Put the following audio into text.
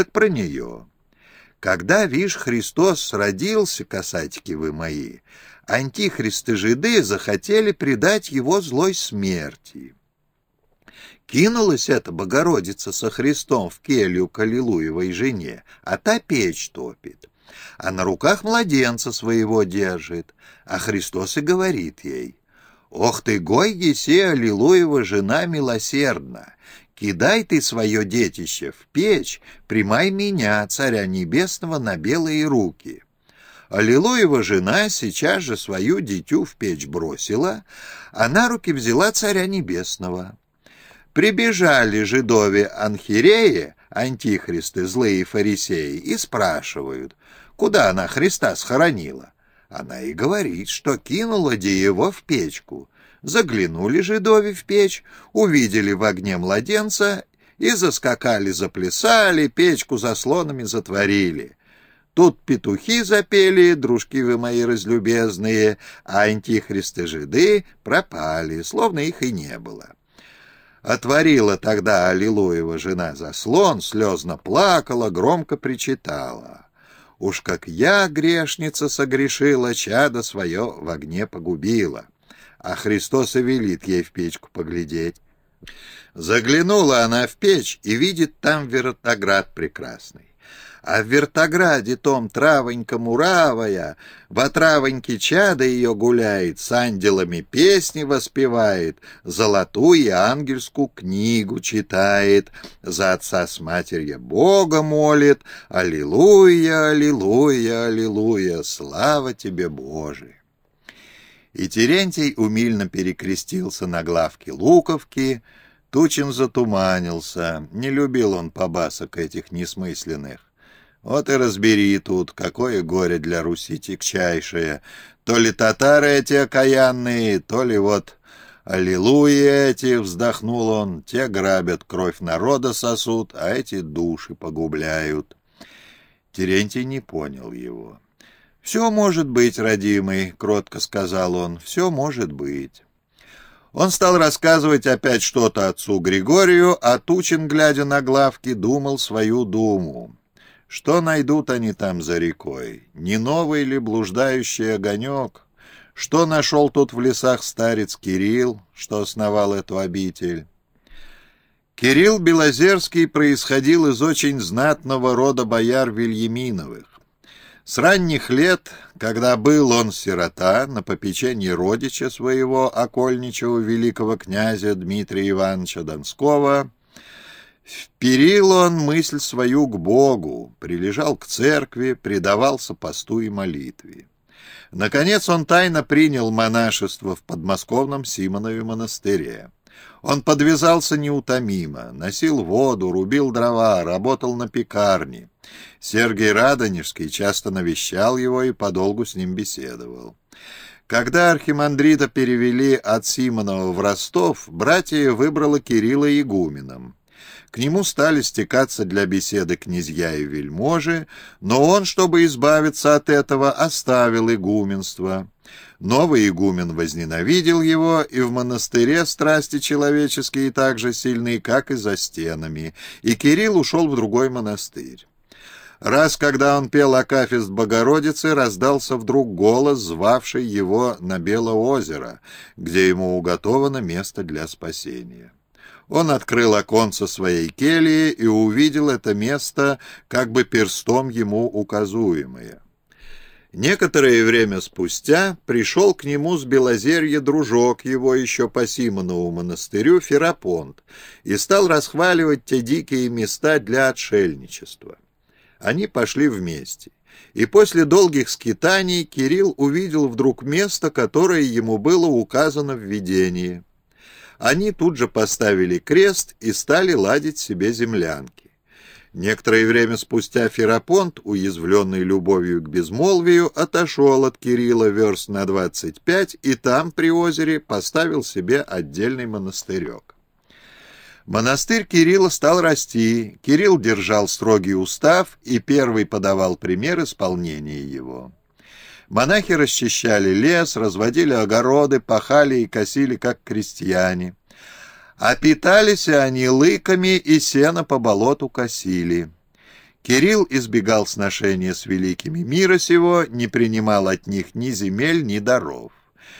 Так про нее. Когда, вишь, Христос родился, касатики вы мои, антихристы-жиды захотели предать его злой смерти. Кинулась эта Богородица со Христом в келью к Аллилуевой жене, а та печь топит. А на руках младенца своего держит, а Христос и говорит ей, «Ох ты, гой, еси, Аллилуева жена милосердна! Кидай ты свое детище в печь, примай меня, царя небесного, на белые руки». Аллилуева жена сейчас же свою дитю в печь бросила, а на руки взяла царя небесного. Прибежали жидове Анхиреи, антихристы, злые фарисеи, и спрашивают, куда она Христа схоронила. Она и говорит, что кинула его в печку. Заглянули жидови в печь, увидели в огне младенца и заскакали, заплясали, печку заслонами затворили. Тут петухи запели, дружки вы мои разлюбезные, а антихристы-жиды пропали, словно их и не было. Отворила тогда Аллилуева жена заслон, слезно плакала, громко причитала. Уж как я, грешница, согрешила, чадо свое в огне погубила. А Христос и велит ей в печку поглядеть. Заглянула она в печь и видит там вертоград прекрасный а в вертограде том травонька муравая, в отравоньке чада ее гуляет, с ангелами песни воспевает, золотую ангельскую книгу читает, за отца с матерью Бога молит, Аллилуйя, Аллилуйя, Аллилуйя, слава тебе, Боже! И Терентий умильно перекрестился на главке Луковки, Тучин затуманился, не любил он побасок этих несмысленных. Вот и разбери тут, какое горе для Руси тягчайшее. То ли татары эти окаянные, то ли вот «Аллилуйя эти!» — вздохнул он. «Те грабят, кровь народа сосут, а эти души погубляют». Терентий не понял его. «Все может быть, родимый», — кротко сказал он, — «все может быть». Он стал рассказывать опять что-то отцу Григорию, а Тучин, глядя на главки, думал свою думу. Что найдут они там за рекой? Не новый ли блуждающий огонек? Что нашел тут в лесах старец Кирилл, что основал эту обитель? Кирилл Белозерский происходил из очень знатного рода бояр Вильяминовых. С ранних лет, когда был он сирота, на попечении родича своего окольничего великого князя Дмитрия Ивановича Донского, Вперил он мысль свою к Богу, прилежал к церкви, предавался посту и молитве. Наконец он тайно принял монашество в подмосковном Симонове монастыре. Он подвязался неутомимо, носил воду, рубил дрова, работал на пекарне. Сергей Радонежский часто навещал его и подолгу с ним беседовал. Когда архимандрита перевели от Симонова в Ростов, братья выбрало Кирилла игуменом. К нему стали стекаться для беседы князья и вельможи, но он, чтобы избавиться от этого, оставил игуменство. Новый игумен возненавидел его, и в монастыре страсти человеческие так же сильны, как и за стенами, и Кирилл ушел в другой монастырь. Раз, когда он пел Акафист Богородицы, раздался вдруг голос, звавший его на Белоозеро, где ему уготовано место для спасения. Он открыл оконце своей кельи и увидел это место, как бы перстом ему указуемое. Некоторое время спустя пришел к нему с Белозерья дружок его еще по Симонову монастырю Ферапонт и стал расхваливать те дикие места для отшельничества. Они пошли вместе. И после долгих скитаний Кирилл увидел вдруг место, которое ему было указано в видении. Они тут же поставили крест и стали ладить себе землянки. Некоторое время спустя Ферапонт, уязвленный любовью к безмолвию, отошел от Кирилла верст на двадцать пять и там, при озере, поставил себе отдельный монастырек. Монастырь Кирилла стал расти, Кирилл держал строгий устав и первый подавал пример исполнения его. Монахи расчищали лес, разводили огороды, пахали и косили, как крестьяне. А питались они лыками и сено по болоту косили. Кирилл избегал сношения с великими мира сего, не принимал от них ни земель, ни даров.